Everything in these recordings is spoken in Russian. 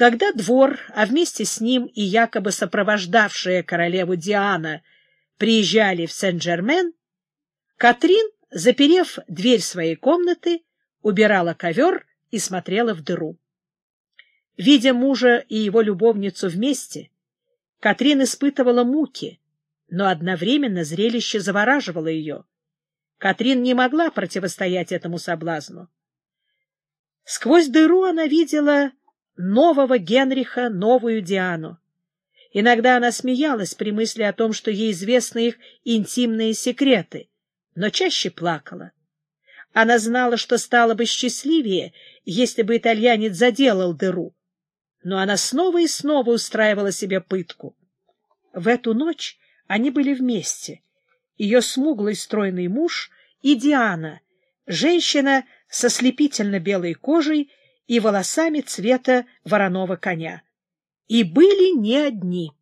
Когда двор, а вместе с ним и якобы сопровождавшая королеву Диана, приезжали в Сен-Жермен, Катрин, заперев дверь своей комнаты, убирала ковер и смотрела в дыру. Видя мужа и его любовницу вместе, Катрин испытывала муки, но одновременно зрелище завораживало ее. Катрин не могла противостоять этому соблазну. Сквозь дыру она видела нового Генриха, новую Диану. Иногда она смеялась при мысли о том, что ей известны их интимные секреты, но чаще плакала. Она знала, что стала бы счастливее, если бы итальянец заделал дыру. Но она снова и снова устраивала себе пытку. В эту ночь они были вместе. Ее смуглый стройный муж и Диана, женщина со слепительно белой кожей и волосами цвета вороного коня. И были не одни.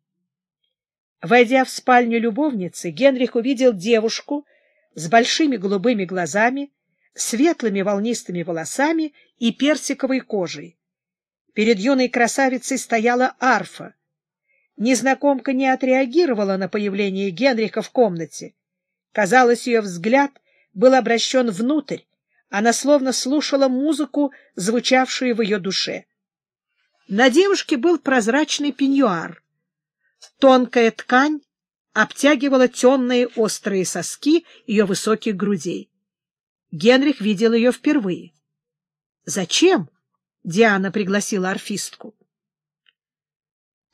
Войдя в спальню любовницы, Генрих увидел девушку с большими голубыми глазами, светлыми волнистыми волосами и персиковой кожей. Перед юной красавицей стояла арфа. Незнакомка не отреагировала на появление Генриха в комнате. Казалось, ее взгляд был обращен внутрь. Она словно слушала музыку, звучавшую в ее душе. На девушке был прозрачный пеньюар. Тонкая ткань обтягивала темные острые соски ее высоких грудей. Генрих видел ее впервые. «Зачем?» — Диана пригласила орфистку.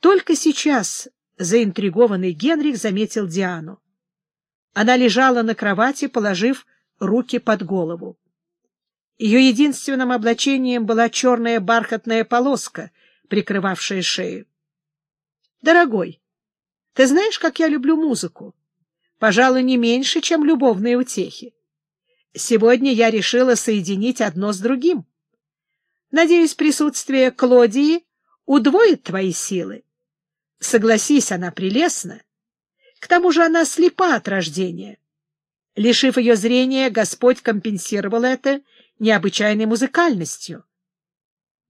Только сейчас заинтригованный Генрих заметил Диану. Она лежала на кровати, положив руки под голову. Ее единственным облачением была черная бархатная полоска, прикрывавшая шею. — Дорогой, ты знаешь, как я люблю музыку? Пожалуй, не меньше, чем любовные утехи. Сегодня я решила соединить одно с другим. Надеюсь, присутствие Клодии удвоит твои силы. Согласись, она прелестна. К тому же она слепа от рождения. Лишив ее зрения, Господь компенсировал это необычайной музыкальностью.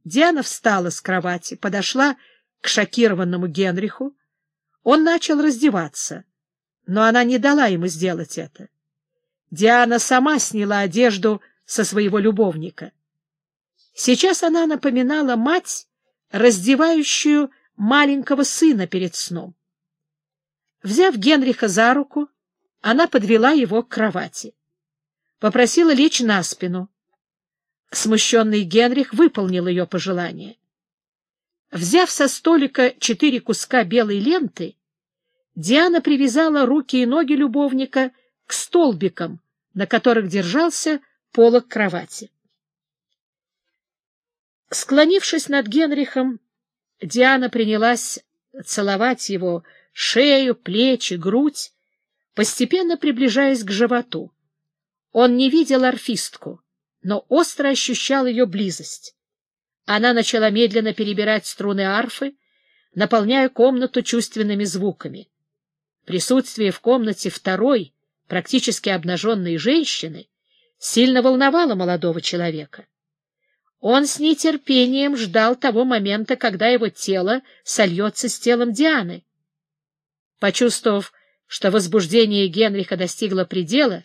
Диана встала с кровати, подошла к шокированному Генриху. Он начал раздеваться, но она не дала ему сделать это. Диана сама сняла одежду со своего любовника. Сейчас она напоминала мать, раздевающую маленького сына перед сном. Взяв Генриха за руку, она подвела его к кровати. Попросила лечь на спину. Смущенный Генрих выполнил ее пожелание. Взяв со столика четыре куска белой ленты, Диана привязала руки и ноги любовника к столбикам, на которых держался полок кровати. Склонившись над Генрихом, Диана принялась целовать его шею, плечи, грудь, постепенно приближаясь к животу. Он не видел орфистку, но остро ощущал ее близость. Она начала медленно перебирать струны арфы, наполняя комнату чувственными звуками. Присутствие в комнате второй, практически обнаженной женщины сильно волновало молодого человека. Он с нетерпением ждал того момента, когда его тело сольется с телом Дианы. Почувствовав, что возбуждение Генриха достигло предела,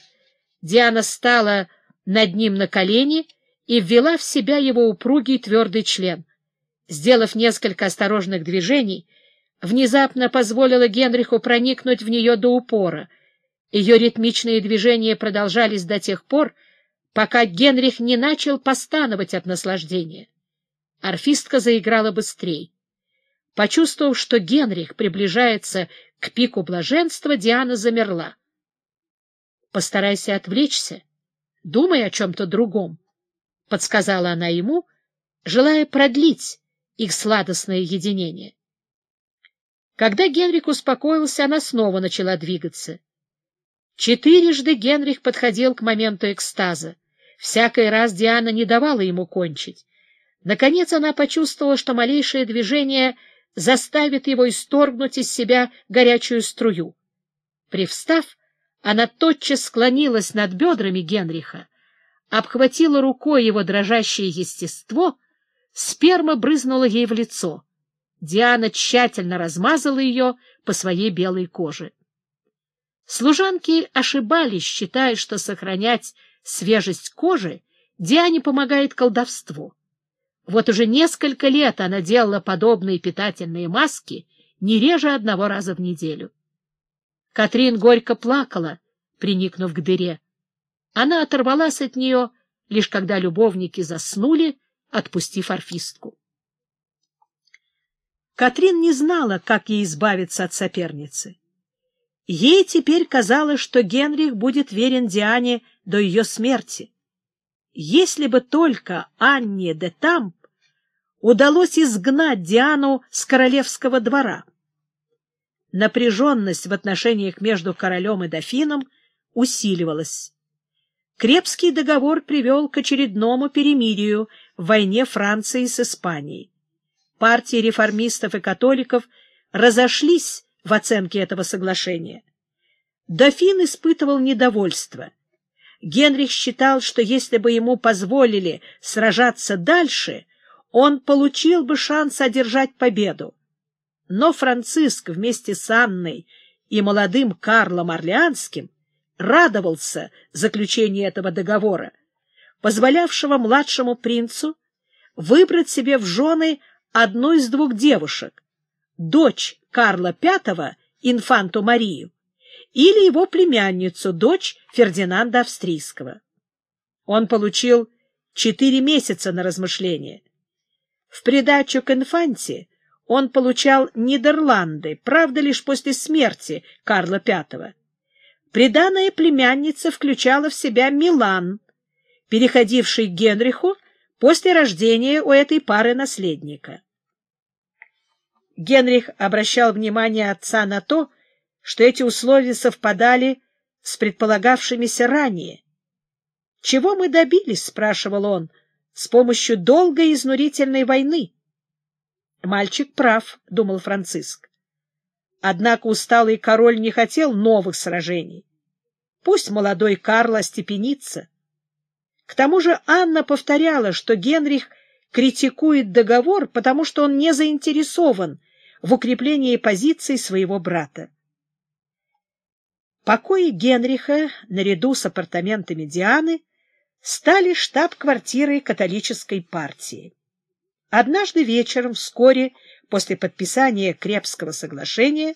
Диана стала над ним на колени и ввела в себя его упругий твердый член. Сделав несколько осторожных движений, внезапно позволила Генриху проникнуть в нее до упора. Ее ритмичные движения продолжались до тех пор, пока Генрих не начал постановать от наслаждения. Орфистка заиграла быстрее. Почувствовав, что Генрих приближается к пику блаженства, Диана замерла. — Постарайся отвлечься, думай о чем-то другом, — подсказала она ему, желая продлить их сладостное единение. Когда Генрих успокоился, она снова начала двигаться. Четырежды Генрих подходил к моменту экстаза. Всякий раз Диана не давала ему кончить. Наконец она почувствовала, что малейшее движение заставит его исторгнуть из себя горячую струю. Привстав, она тотчас склонилась над бедрами Генриха, обхватила рукой его дрожащее естество, сперма брызнула ей в лицо. Диана тщательно размазала ее по своей белой коже. Служанки ошибались, считая, что сохранять свежесть кожи Диане помогает колдовство. Вот уже несколько лет она делала подобные питательные маски не реже одного раза в неделю. Катрин горько плакала, приникнув к дыре. Она оторвалась от нее, лишь когда любовники заснули, отпустив орфистку. Катрин не знала, как ей избавиться от соперницы. Ей теперь казалось, что Генрих будет верен Диане до ее смерти. Если бы только Анне де Тамп удалось изгнать Диану с королевского двора. Напряженность в отношениях между королем и дофином усиливалась. Крепский договор привел к очередному перемирию в войне Франции с Испанией. Партии реформистов и католиков разошлись в оценке этого соглашения. Дофин испытывал недовольство. Генрих считал, что если бы ему позволили сражаться дальше, он получил бы шанс одержать победу. Но Франциск вместе с Анной и молодым Карлом Орлеанским радовался заключению этого договора, позволявшего младшему принцу выбрать себе в жены одну из двух девушек, дочь Карла V, инфанту Марию, или его племянницу, дочь Фердинанда Австрийского. Он получил четыре месяца на размышление. В придачу к инфанте он получал Нидерланды, правда, лишь после смерти Карла V. Приданная племянница включала в себя Милан, переходивший к Генриху после рождения у этой пары наследника. Генрих обращал внимание отца на то, что эти условия совпадали с предполагавшимися ранее. «Чего мы добились?» — спрашивал он. «С помощью долгой изнурительной войны». «Мальчик прав», — думал Франциск. Однако усталый король не хотел новых сражений. Пусть молодой Карл остепенится. К тому же Анна повторяла, что Генрих критикует договор, потому что он не заинтересован в укреплении позиций своего брата. Покои Генриха, наряду с апартаментами Дианы, стали штаб-квартирой католической партии. Однажды вечером, вскоре после подписания Крепского соглашения,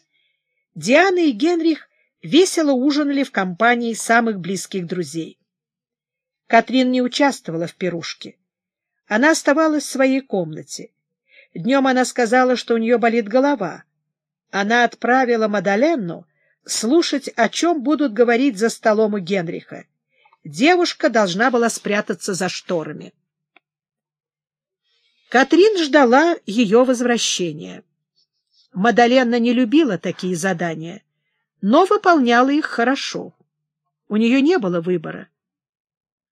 Диана и Генрих весело ужинали в компании самых близких друзей. Катрин не участвовала в пирушке. Она оставалась в своей комнате. Днем она сказала, что у нее болит голова. Она отправила Мадаленну слушать, о чем будут говорить за столом у Генриха. Девушка должна была спрятаться за шторами. Катрин ждала ее возвращения. Мадаленна не любила такие задания, но выполняла их хорошо. У нее не было выбора.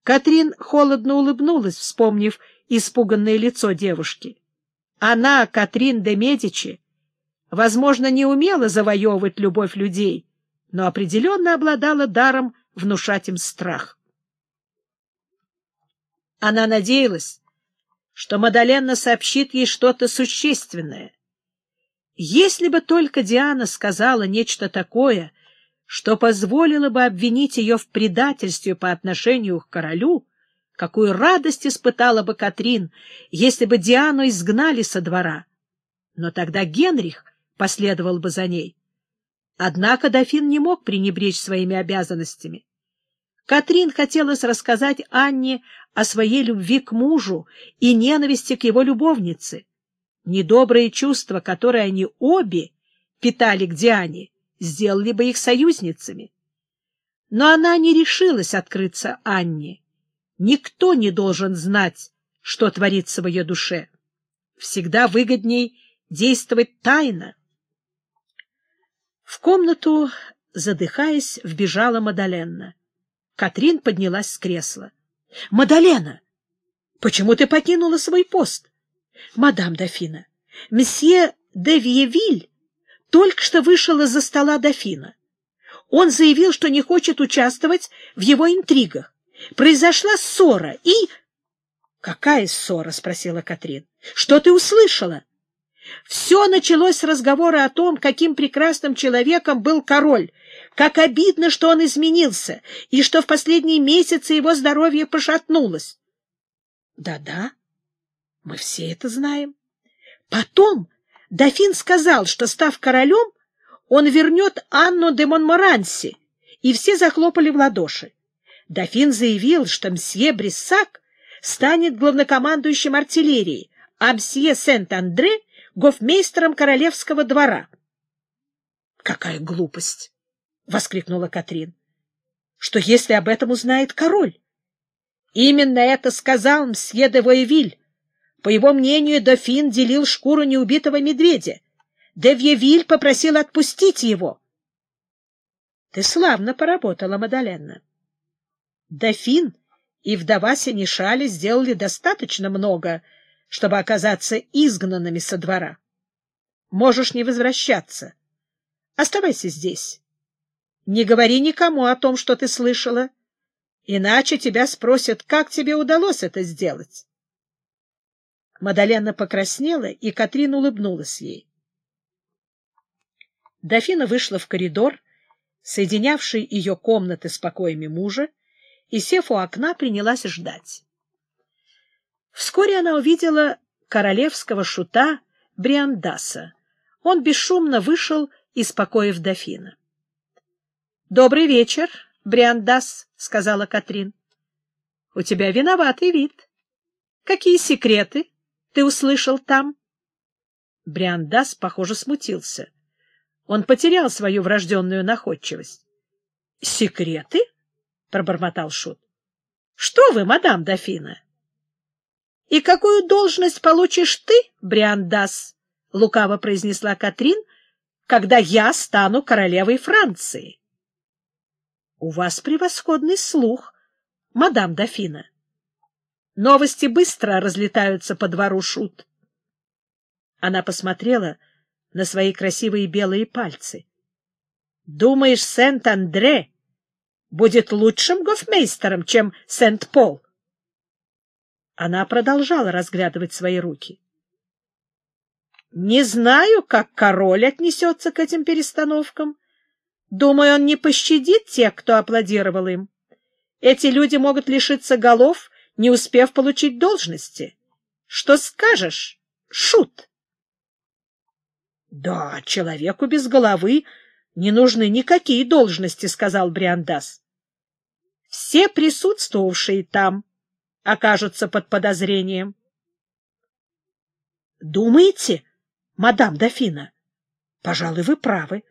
Катрин холодно улыбнулась, вспомнив испуганное лицо девушки. Она, Катрин де Медичи, возможно, не умела завоевывать любовь людей, но определенно обладала даром внушать им страх. Она надеялась, что Мадаленна сообщит ей что-то существенное. Если бы только Диана сказала нечто такое, что позволило бы обвинить ее в предательстве по отношению к королю, какую радость испытала бы Катрин, если бы Диану изгнали со двора. Но тогда Генрих последовал бы за ней. Однако дофин не мог пренебречь своими обязанностями. Катрин хотелось рассказать Анне о своей любви к мужу и ненависти к его любовнице. Недобрые чувства, которые они обе питали к Диане, сделали бы их союзницами. Но она не решилась открыться Анне. Никто не должен знать, что творится в ее душе. Всегда выгодней действовать тайно. В комнату, задыхаясь, вбежала Мадаленна. Катрин поднялась с кресла. — Мадалена, почему ты покинула свой пост? — Мадам дофина, месье де Вьевиль только что вышел из-за стола дофина. Он заявил, что не хочет участвовать в его интригах. Произошла ссора и... — Какая ссора? — спросила Катрин. Что ты услышала? Все началось с разговора о том, каким прекрасным человеком был король, как обидно, что он изменился, и что в последние месяцы его здоровье пошатнулось. Да-да, мы все это знаем. Потом дофин сказал, что, став королем, он вернет Анну де Монморанси, и все захлопали в ладоши. Дофин заявил, что мсье Бриссак станет главнокомандующим артиллерии, а мсье Сент-Андре — гофмейстером королевского двора. — Какая глупость! — воскликнула Катрин. — Что если об этом узнает король? Именно это сказал мсье де Воевиль. По его мнению, дофин делил шкуру неубитого медведя. Де Вьевиль попросил отпустить его. — Ты славно поработала, Мадаленна. Дофин и вдова Сенешали сделали достаточно много, чтобы оказаться изгнанными со двора. Можешь не возвращаться. Оставайся здесь. Не говори никому о том, что ты слышала, иначе тебя спросят, как тебе удалось это сделать. Мадалена покраснела, и Катрин улыбнулась ей. Дофина вышла в коридор, соединявший ее комнаты с покоями мужа, и, сев у окна, принялась ждать. Вскоре она увидела королевского шута Бриандаса. Он бесшумно вышел из покоев дофина. — Добрый вечер, Бриандас, — сказала Катрин. — У тебя виноватый вид. Какие секреты ты услышал там? Бриандас, похоже, смутился. Он потерял свою врожденную находчивость. — Секреты? — пробормотал Шут. — Что вы, мадам дофина? И какую должность получишь ты, Бриандас? — лукаво произнесла Катрин, — когда я стану королевой Франции. — У вас превосходный слух, мадам дофина. Новости быстро разлетаются по двору шут. Она посмотрела на свои красивые белые пальцы. — Думаешь, Сент-Андре будет лучшим гофмейстером, чем Сент-Пол? Она продолжала разглядывать свои руки. Не знаю, как король отнесется к этим перестановкам. Думаю, он не пощадит тех, кто аплодировал им. Эти люди могут лишиться голов, не успев получить должности. Что скажешь, шут? Да, человеку без головы не нужны никакие должности, сказал Бриандас. Все присутствовавшие там окажутся под подозрением. Думаете, мадам дофина? Пожалуй, вы правы.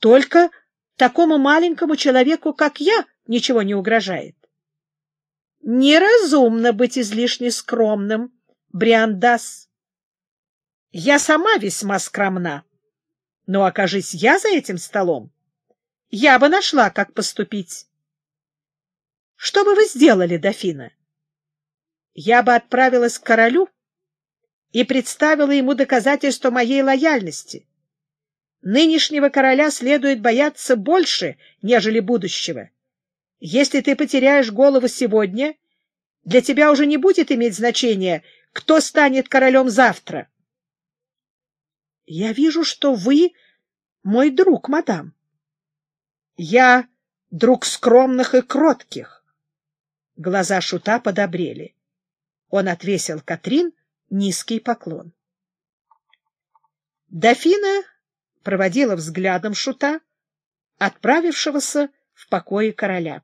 Только такому маленькому человеку, как я, ничего не угрожает. Неразумно быть излишне скромным, Бриандас. Я сама весьма скромна, но окажись я за этим столом, я бы нашла, как поступить. Что бы вы сделали, дофина? я бы отправилась к королю и представила ему доказательство моей лояльности. Нынешнего короля следует бояться больше, нежели будущего. Если ты потеряешь голову сегодня, для тебя уже не будет иметь значения, кто станет королем завтра. — Я вижу, что вы мой друг, мадам. — Я друг скромных и кротких. Глаза шута подобрели. Он отвесил Катрин низкий поклон. Дофина проводила взглядом шута, отправившегося в покое короля.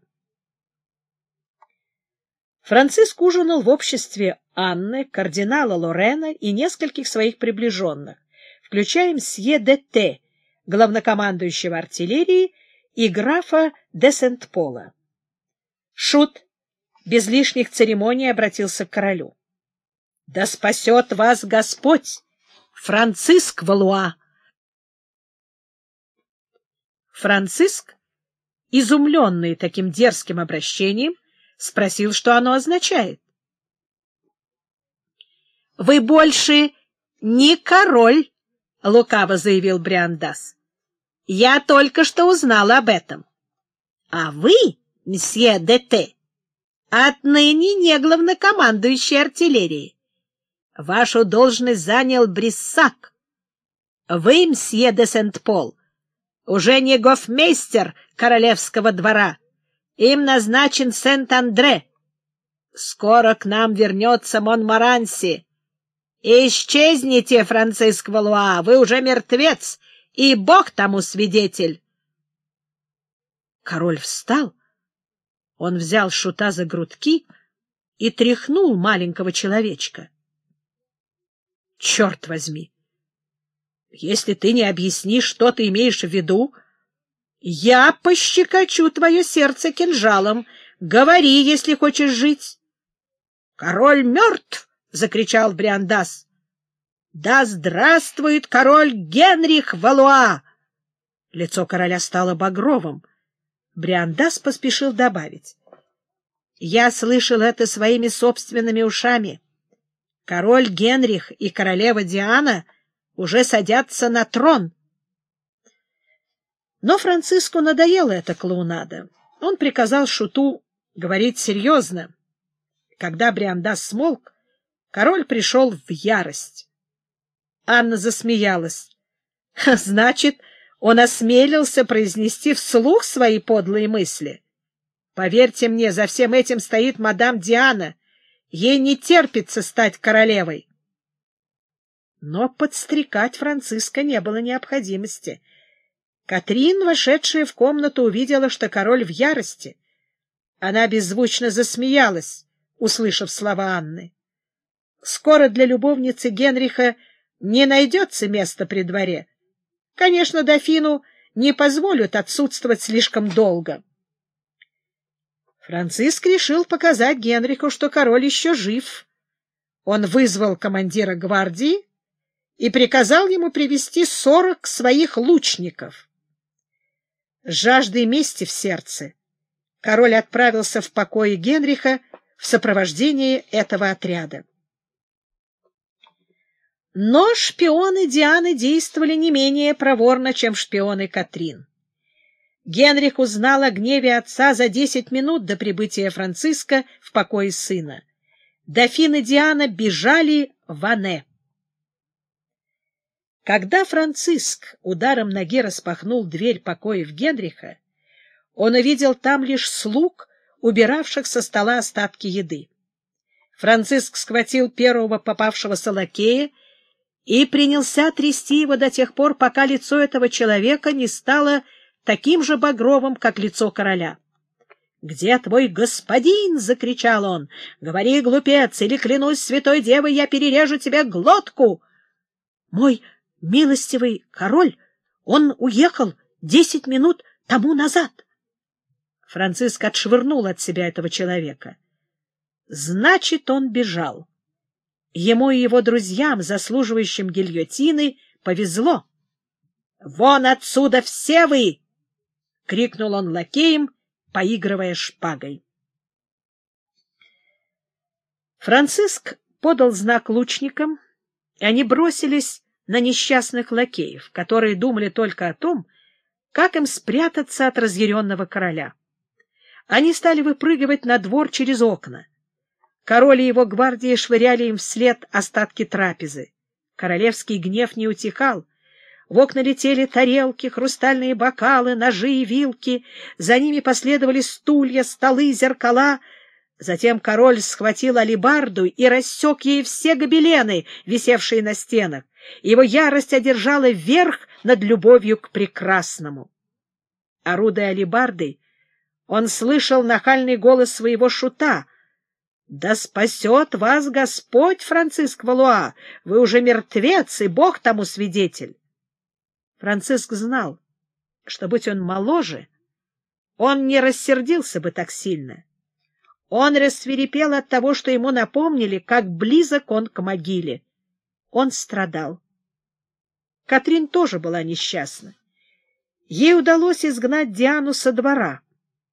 Франциск ужинал в обществе Анны, кардинала Лорена и нескольких своих приближенных, включая мсье де Т, главнокомандующего артиллерии, и графа де Сент-Пола. Шут без лишних церемоний обратился к королю. — Да спасет вас Господь, Франциск Валуа! Франциск, изумленный таким дерзким обращением, спросил, что оно означает. — Вы больше не король, — лукаво заявил Бриандас. — Я только что узнал об этом. А вы, месье Дете, Отныне не главнокомандующий артиллерии. Вашу должность занял Бриссак. Вы, мсье де Сент-Пол, уже не гофмейстер королевского двора. Им назначен Сент-Андре. Скоро к нам вернется Монмаранси. Исчезните, Франциск Валуа, вы уже мертвец, и Бог тому свидетель. Король встал. Он взял шута за грудки и тряхнул маленького человечка. — Черт возьми! Если ты не объяснишь, что ты имеешь в виду, я пощекочу твое сердце кинжалом. Говори, если хочешь жить. — Король мертв! — закричал Бриандас. — Да здравствует король Генрих Валуа! Лицо короля стало багровым. Бриандас поспешил добавить. — Я слышал это своими собственными ушами. Король Генрих и королева Диана уже садятся на трон. Но Франциску надоело эта клоунада. Он приказал Шуту говорить серьезно. Когда Бриандас смолк, король пришел в ярость. Анна засмеялась. — Значит, он осмелился произнести вслух свои подлые мысли. Поверьте мне, за всем этим стоит мадам Диана. Ей не терпится стать королевой. Но подстрекать Франциска не было необходимости. Катрин, вошедшая в комнату, увидела, что король в ярости. Она беззвучно засмеялась, услышав слова Анны. Скоро для любовницы Генриха не найдется места при дворе. Конечно, дофину не позволят отсутствовать слишком долго. Франциск решил показать Генриху, что король еще жив. Он вызвал командира гвардии и приказал ему привести сорок своих лучников. С жаждой мести в сердце король отправился в покои Генриха в сопровождении этого отряда. Но шпионы Дианы действовали не менее проворно, чем шпионы Катрин. Генрих узнал о гневе отца за десять минут до прибытия Франциска в покое сына. Дофин и Диана бежали в Ане. Когда Франциск ударом ноги распахнул дверь покоев Генриха, он увидел там лишь слуг, убиравших со стола остатки еды. Франциск схватил первого попавшегося лакея и принялся трясти его до тех пор, пока лицо этого человека не стало таким же багровым, как лицо короля. — Где твой господин? — закричал он. — Говори, глупец, или, клянусь святой девой, я перережу тебе глотку! — Мой милостивый король, он уехал десять минут тому назад. Франциск отшвырнул от себя этого человека. Значит, он бежал. Ему и его друзьям, заслуживающим гильотины, повезло. — Вон отсюда все вы! — крикнул он лакеем, поигрывая шпагой. Франциск подал знак лучникам, и они бросились на несчастных лакеев, которые думали только о том, как им спрятаться от разъяренного короля. Они стали выпрыгивать на двор через окна. Король и его гвардии швыряли им вслед остатки трапезы. Королевский гнев не утихал. В окна летели тарелки, хрустальные бокалы, ножи и вилки. За ними последовали стулья, столы, зеркала. Затем король схватил алибарду и рассек ей все гобелены, висевшие на стенах. Его ярость одержала верх над любовью к прекрасному. Орудая алибардой, он слышал нахальный голос своего шута — да спасет вас Господь, Франциск Валуа! Вы уже мертвец, и Бог тому свидетель. Франциск знал, что, будь он моложе, он не рассердился бы так сильно. Он рассверепел от того, что ему напомнили, как близок он к могиле. Он страдал. Катрин тоже была несчастна. Ей удалось изгнать Диану со двора,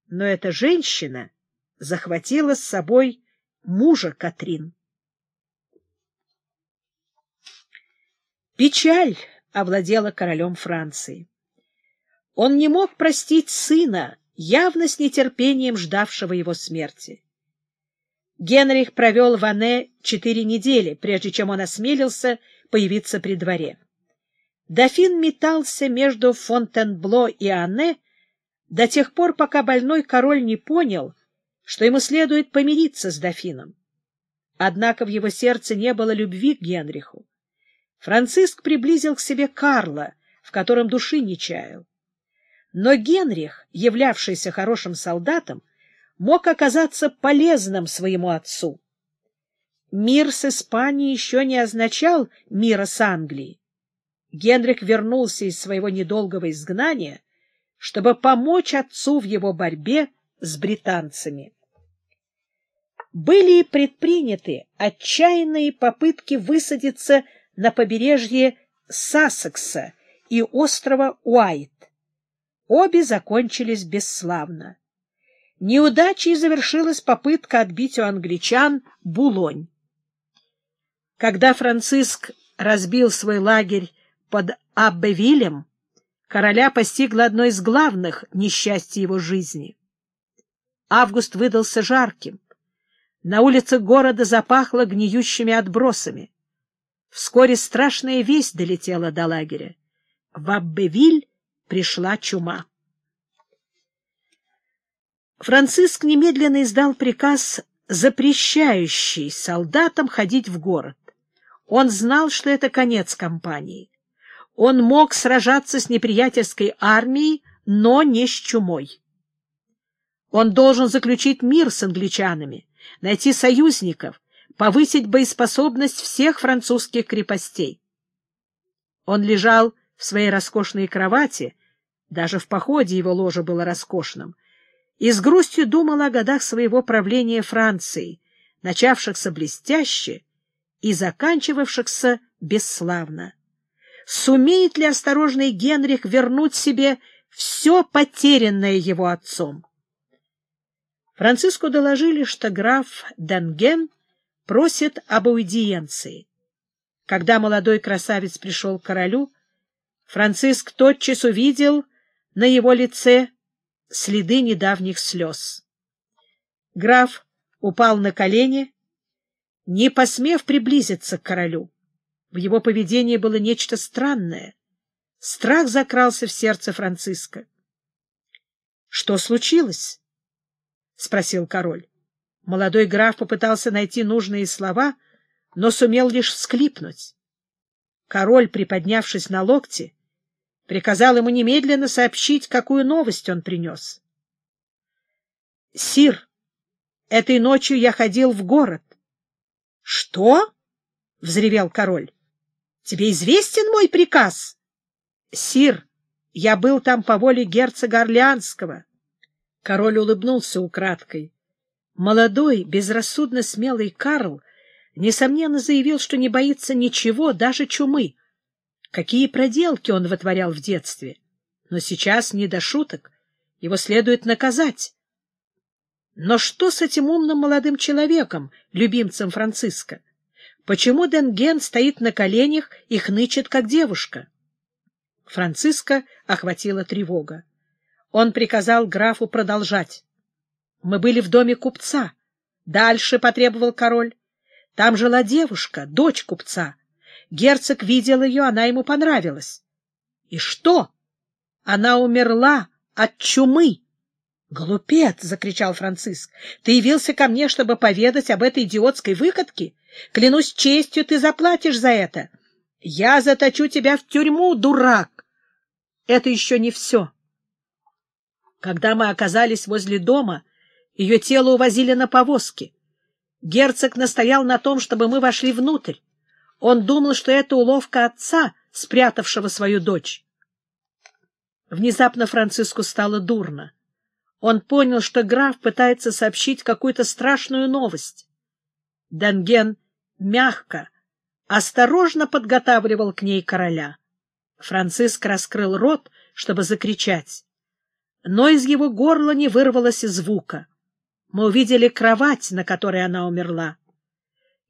но эта женщина захватила с собой мужа Катрин. Печаль овладела королем Франции. Он не мог простить сына, явно с нетерпением ждавшего его смерти. Генрих провел в Ане четыре недели, прежде чем он осмелился появиться при дворе. Дофин метался между Фонтенбло и Анне до тех пор, пока больной король не понял, что ему следует помириться с дофином. Однако в его сердце не было любви к Генриху. Франциск приблизил к себе Карла, в котором души не чаял. Но Генрих, являвшийся хорошим солдатом, мог оказаться полезным своему отцу. Мир с Испанией еще не означал мира с Англией. Генрих вернулся из своего недолгого изгнания, чтобы помочь отцу в его борьбе с британцами. Были предприняты отчаянные попытки высадиться на побережье Сассекса и острова Уайт. Обе закончились бесславно. Неудачей завершилась попытка отбить у англичан Булонь. Когда Франциск разбил свой лагерь под Аббевилем, короля постигло одно из главных несчастий его жизни. Август выдался жарким. На улицах города запахло гниющими отбросами. Вскоре страшная весть долетела до лагеря. В Аббевиль пришла чума. Франциск немедленно издал приказ, запрещающий солдатам ходить в город. Он знал, что это конец кампании. Он мог сражаться с неприятельской армией, но не с чумой. Он должен заключить мир с англичанами, найти союзников, повысить боеспособность всех французских крепостей. Он лежал в своей роскошной кровати, даже в походе его ложе было роскошным, и с грустью думал о годах своего правления Франции, начавшихся блестяще и заканчивавшихся бесславно. Сумеет ли осторожный Генрих вернуть себе все потерянное его отцом? Франциску доложили, что граф Денген просит об аудиенции. Когда молодой красавец пришел к королю, Франциск тотчас увидел на его лице следы недавних слез. Граф упал на колени, не посмев приблизиться к королю. В его поведении было нечто странное. Страх закрался в сердце Франциска. — Что случилось? — спросил король. Молодой граф попытался найти нужные слова, но сумел лишь всклипнуть. Король, приподнявшись на локте, приказал ему немедленно сообщить, какую новость он принес. — Сир, этой ночью я ходил в город. — Что? — взревел король. — Тебе известен мой приказ? — Сир, я был там по воле герцога Орлеанского. Король улыбнулся украдкой. Молодой, безрассудно смелый Карл, несомненно, заявил, что не боится ничего, даже чумы. Какие проделки он вытворял в детстве! Но сейчас не до шуток, его следует наказать. Но что с этим умным молодым человеком, любимцем Франциска? Почему Денген стоит на коленях и хнычет, как девушка? Франциска охватила тревога. Он приказал графу продолжать. Мы были в доме купца. Дальше потребовал король. Там жила девушка, дочь купца. Герцог видел ее, она ему понравилась. И что? Она умерла от чумы. «Глупец!» — закричал Франциск. «Ты явился ко мне, чтобы поведать об этой идиотской выходке? Клянусь честью, ты заплатишь за это. Я заточу тебя в тюрьму, дурак!» Это еще не все. Когда мы оказались возле дома, ее тело увозили на повозке. Герцог настоял на том, чтобы мы вошли внутрь. Он думал, что это уловка отца, спрятавшего свою дочь. Внезапно Франциску стало дурно. Он понял, что граф пытается сообщить какую-то страшную новость. Денген мягко, осторожно подготавливал к ней короля. Франциск раскрыл рот, чтобы закричать. Но из его горла не вырвалось и звука. Мы увидели кровать, на которой она умерла.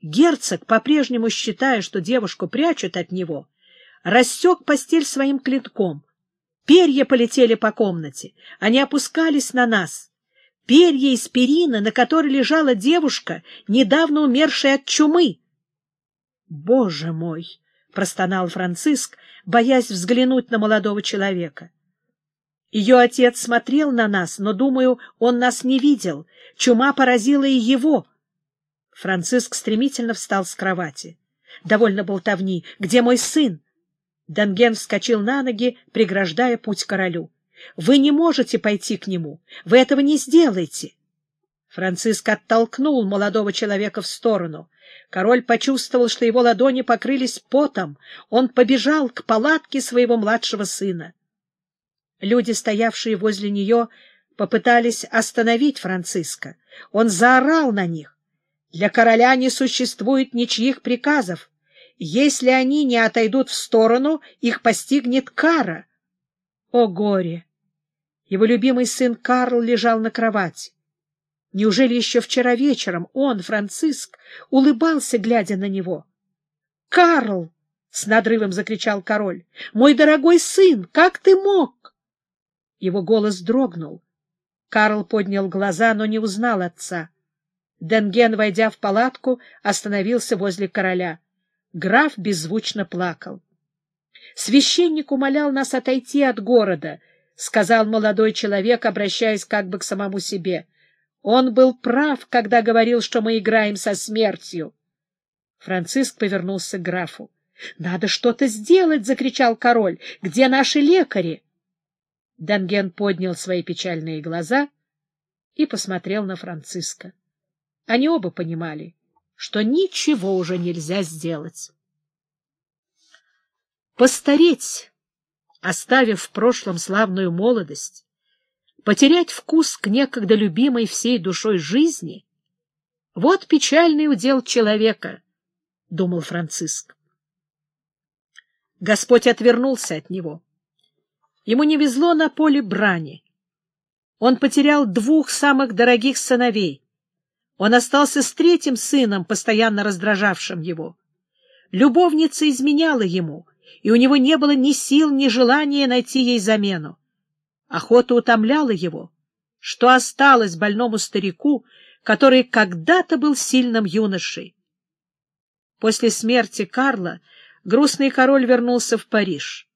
Герцог, по-прежнему считая, что девушку прячут от него, рассек постель своим клинком. Перья полетели по комнате, они опускались на нас. перья из перины, на которой лежала девушка, недавно умершая от чумы. «Боже мой!» — простонал Франциск, боясь взглянуть на молодого человека. Ее отец смотрел на нас, но, думаю, он нас не видел. Чума поразила и его. Франциск стремительно встал с кровати. «Довольно болтовни. Где мой сын?» Данген вскочил на ноги, преграждая путь королю. «Вы не можете пойти к нему. Вы этого не сделаете». Франциск оттолкнул молодого человека в сторону. Король почувствовал, что его ладони покрылись потом. Он побежал к палатке своего младшего сына. Люди, стоявшие возле нее, попытались остановить Франциска. Он заорал на них. Для короля не существует ничьих приказов. Если они не отойдут в сторону, их постигнет кара. О горе! Его любимый сын Карл лежал на кровати. Неужели еще вчера вечером он, Франциск, улыбался, глядя на него? «Карл!» — с надрывом закричал король. «Мой дорогой сын, как ты мог?» Его голос дрогнул. Карл поднял глаза, но не узнал отца. Денген, войдя в палатку, остановился возле короля. Граф беззвучно плакал. «Священник умолял нас отойти от города», — сказал молодой человек, обращаясь как бы к самому себе. Он был прав, когда говорил, что мы играем со смертью. Франциск повернулся к графу. — Надо что-то сделать! — закричал король. — Где наши лекари? Данген поднял свои печальные глаза и посмотрел на Франциска. Они оба понимали, что ничего уже нельзя сделать. Постареть, оставив в прошлом славную молодость, потерять вкус к некогда любимой всей душой жизни — вот печальный удел человека, — думал Франциск. Господь отвернулся от него. Ему не везло на поле брани. Он потерял двух самых дорогих сыновей. Он остался с третьим сыном, постоянно раздражавшим его. Любовница изменяла ему, и у него не было ни сил, ни желания найти ей замену. Охота утомляла его. Что осталось больному старику, который когда-то был сильным юношей? После смерти Карла грустный король вернулся в Париж.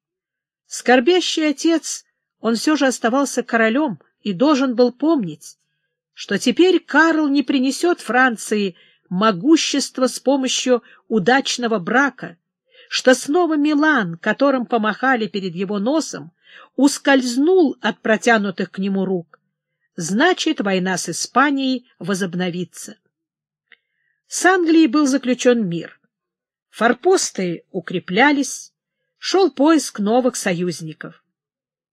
Скорбящий отец, он все же оставался королем и должен был помнить, что теперь Карл не принесет Франции могущество с помощью удачного брака, что снова Милан, которым помахали перед его носом, ускользнул от протянутых к нему рук, значит, война с Испанией возобновится. С Англией был заключен мир. Форпосты укреплялись, шел поиск новых союзников.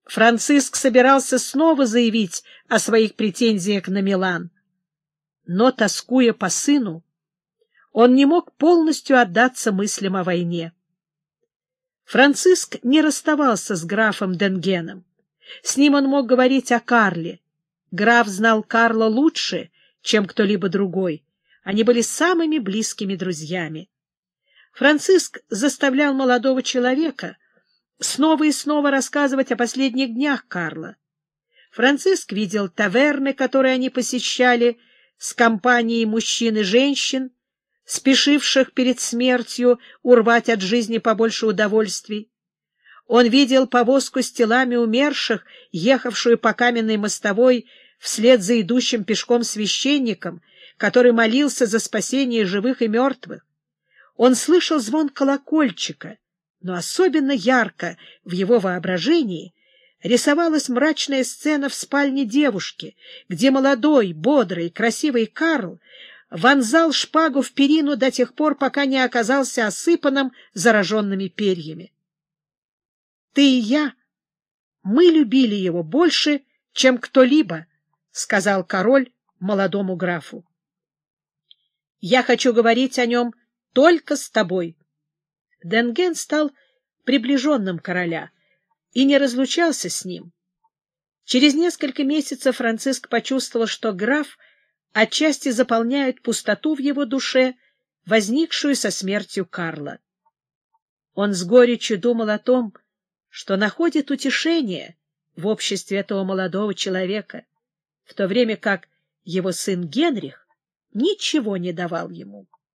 Франциск собирался снова заявить о своих претензиях на Милан. Но, тоскуя по сыну, он не мог полностью отдаться мыслям о войне. Франциск не расставался с графом Денгеном. С ним он мог говорить о Карле. Граф знал Карла лучше, чем кто-либо другой. Они были самыми близкими друзьями. Франциск заставлял молодого человека снова и снова рассказывать о последних днях Карла. Франциск видел таверны, которые они посещали, с компанией мужчин и женщин, спешивших перед смертью урвать от жизни побольше удовольствий. Он видел повозку с телами умерших, ехавшую по каменной мостовой вслед за идущим пешком священником, который молился за спасение живых и мертвых. Он слышал звон колокольчика, но особенно ярко в его воображении рисовалась мрачная сцена в спальне девушки, где молодой, бодрый, красивый Карл вонзал шпагу в перину до тех пор, пока не оказался осыпанным зараженными перьями. Ты и я, мы любили его больше, чем кто-либо, — сказал король молодому графу. Я хочу говорить о нем только с тобой. Денген стал приближенным короля и не разлучался с ним. Через несколько месяцев Франциск почувствовал, что граф — отчасти заполняют пустоту в его душе, возникшую со смертью Карла. Он с горечью думал о том, что находит утешение в обществе этого молодого человека, в то время как его сын Генрих ничего не давал ему.